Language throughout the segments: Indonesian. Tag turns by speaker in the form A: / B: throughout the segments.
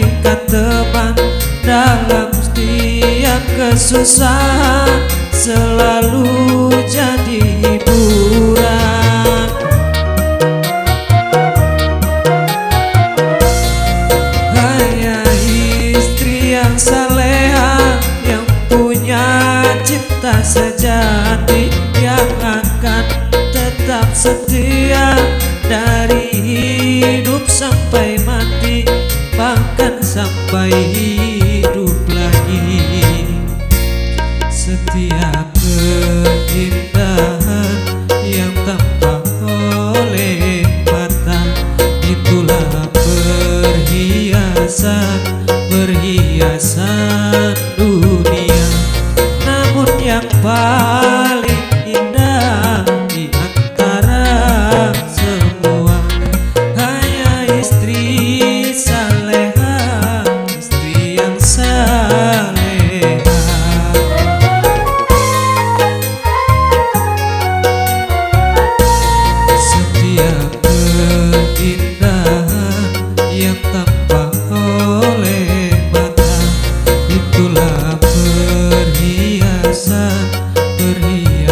A: dijadikan teman dalam setiap kesusahan selalu jadi hiburan. Hanya istri yang saleha yang punya cipta sejati sampai hidup lagi. Setiap keindahan yang tampak oleh mata itulah perhiasan perhiasan dunia. Namun yang paling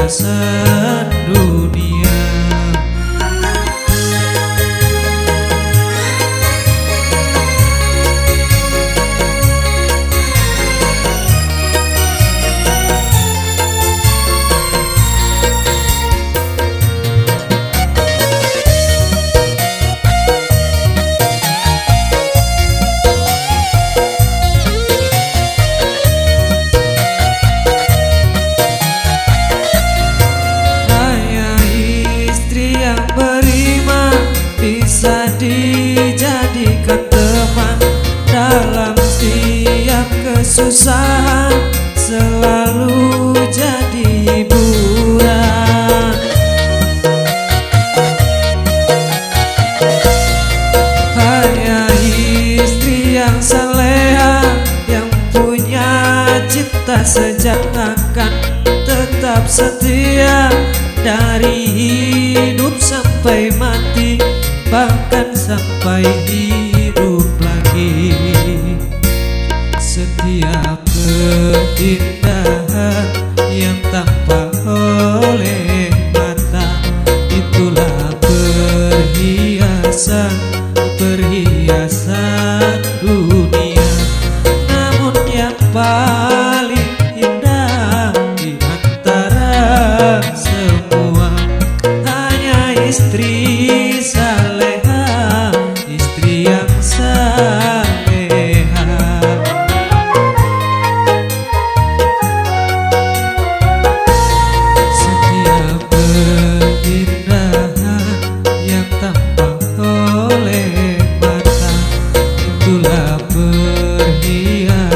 A: dunia kesusahan selalu jadi hiburan Hanya istri yang saleha yang punya cipta sejak akan tetap setia dari hidup sampai mati bahkan sampai hidup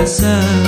A: myself